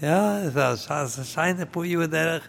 Ja, das ist eine Puhi, wo der.